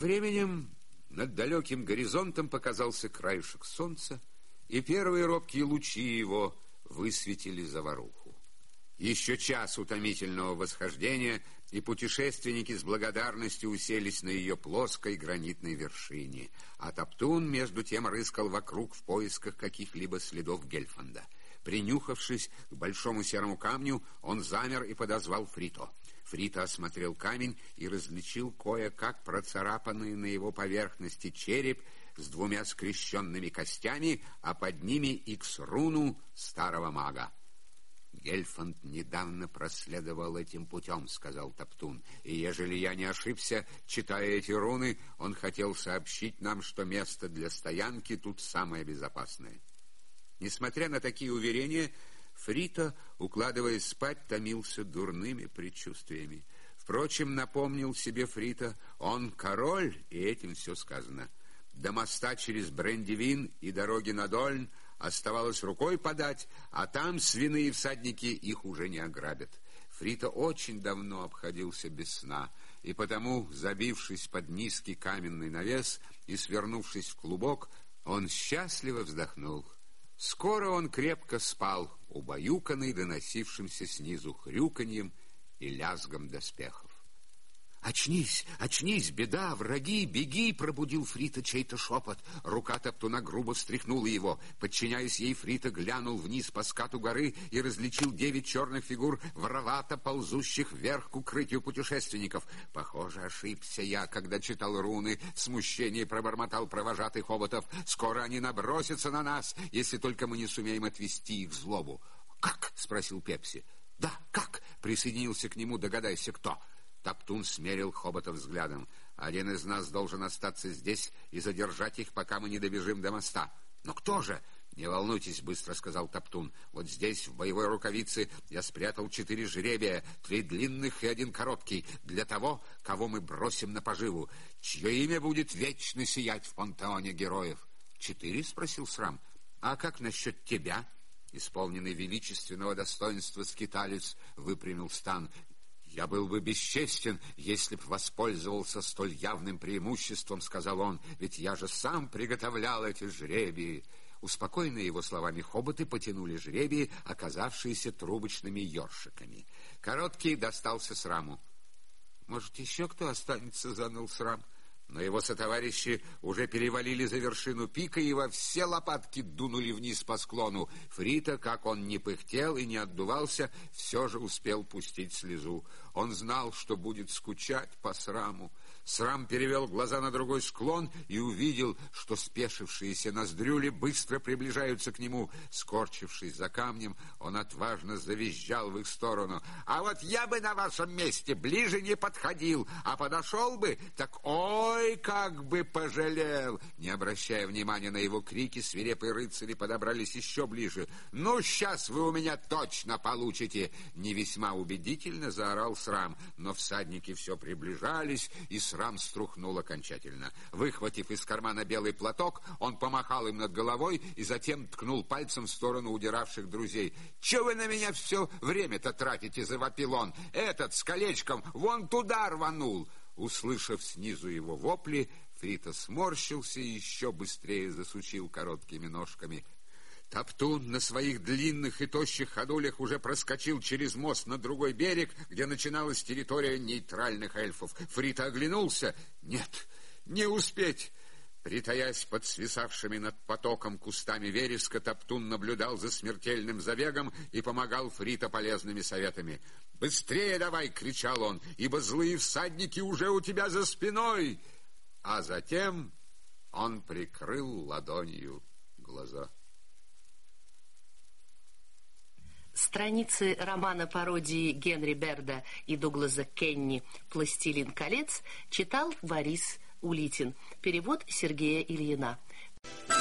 Временем над далеким горизонтом показался краешек солнца, и первые робкие лучи его высветили заваруху. Еще час утомительного восхождения, и путешественники с благодарностью уселись на ее плоской гранитной вершине, а Топтун, между тем, рыскал вокруг в поисках каких-либо следов Гельфанда. Принюхавшись к большому серому камню, он замер и подозвал Фрито. Фрита осмотрел камень и различил кое-как процарапанный на его поверхности череп с двумя скрещенными костями, а под ними икс-руну старого мага. «Гельфанд недавно проследовал этим путем», — сказал Топтун. «И ежели я не ошибся, читая эти руны, он хотел сообщить нам, что место для стоянки тут самое безопасное». Несмотря на такие уверения, Фрита, укладываясь спать, томился дурными предчувствиями. Впрочем, напомнил себе Фрита, он король, и этим все сказано. До моста через Брендивин и дороги на Дольн оставалось рукой подать, а там свиные всадники их уже не ограбят. Фрита очень давно обходился без сна, и потому, забившись под низкий каменный навес и свернувшись в клубок, он счастливо вздохнул — Скоро он крепко спал, убаюканный доносившимся снизу хрюканьем и лязгом доспехов. «Очнись, очнись, беда, враги, беги!» — пробудил Фрита чей-то шепот. Рука Топтуна грубо встряхнула его. Подчиняясь ей, Фрита глянул вниз по скату горы и различил девять черных фигур, воровато ползущих вверх к укрытию путешественников. «Похоже, ошибся я, когда читал руны. В смущении пробормотал провожатый хоботов. Скоро они набросятся на нас, если только мы не сумеем отвести их злобу». «Как?» — спросил Пепси. «Да, как?» — присоединился к нему, догадайся, кто. Топтун смерил Хобота взглядом. «Один из нас должен остаться здесь и задержать их, пока мы не добежим до моста». «Но кто же?» «Не волнуйтесь», — быстро сказал Топтун. «Вот здесь, в боевой рукавице, я спрятал четыре жребия, три длинных и один короткий, для того, кого мы бросим на поживу, чье имя будет вечно сиять в пантеоне героев». «Четыре?» — спросил Срам. «А как насчет тебя?» Исполненный величественного достоинства скиталец выпрямил стан. «Я был бы бесчестен, если б воспользовался столь явным преимуществом», — сказал он, «ведь я же сам приготовлял эти жребии». Успокоенные его словами хоботы потянули жребии, оказавшиеся трубочными ёршиками. Короткий достался сраму. «Может, еще кто останется?» — заныл срам. Но его сотоварищи уже перевалили за вершину пика и во все лопатки дунули вниз по склону. Фрита, как он не пыхтел и не отдувался, все же успел пустить слезу. Он знал, что будет скучать по сраму. Срам перевел глаза на другой склон и увидел, что спешившиеся ноздрюли быстро приближаются к нему. Скорчившись за камнем, он отважно завизжал в их сторону. «А вот я бы на вашем месте ближе не подходил, а подошел бы, так ой, как бы пожалел!» Не обращая внимания на его крики, свирепые рыцари подобрались еще ближе. «Ну, сейчас вы у меня точно получите!» Не весьма убедительно заорал Срам, но всадники все приближались, и Срам струхнул окончательно. Выхватив из кармана белый платок, он помахал им над головой и затем ткнул пальцем в сторону удиравших друзей. «Че вы на меня все время-то тратите?» — завопил он. «Этот с колечком вон туда рванул!» Услышав снизу его вопли, Фрита сморщился и еще быстрее засучил короткими ножками. Топтун на своих длинных и тощих ходулях уже проскочил через мост на другой берег, где начиналась территория нейтральных эльфов. Фрита оглянулся. Нет, не успеть. Притаясь под свисавшими над потоком кустами вереска, Топтун наблюдал за смертельным забегом и помогал Фрита полезными советами. «Быстрее давай!» — кричал он, «ибо злые всадники уже у тебя за спиной!» А затем он прикрыл ладонью глаза. Страницы романа-пародии Генри Берда и Дугласа Кенни «Пластилин колец» читал Борис Улитин. Перевод Сергея Ильина.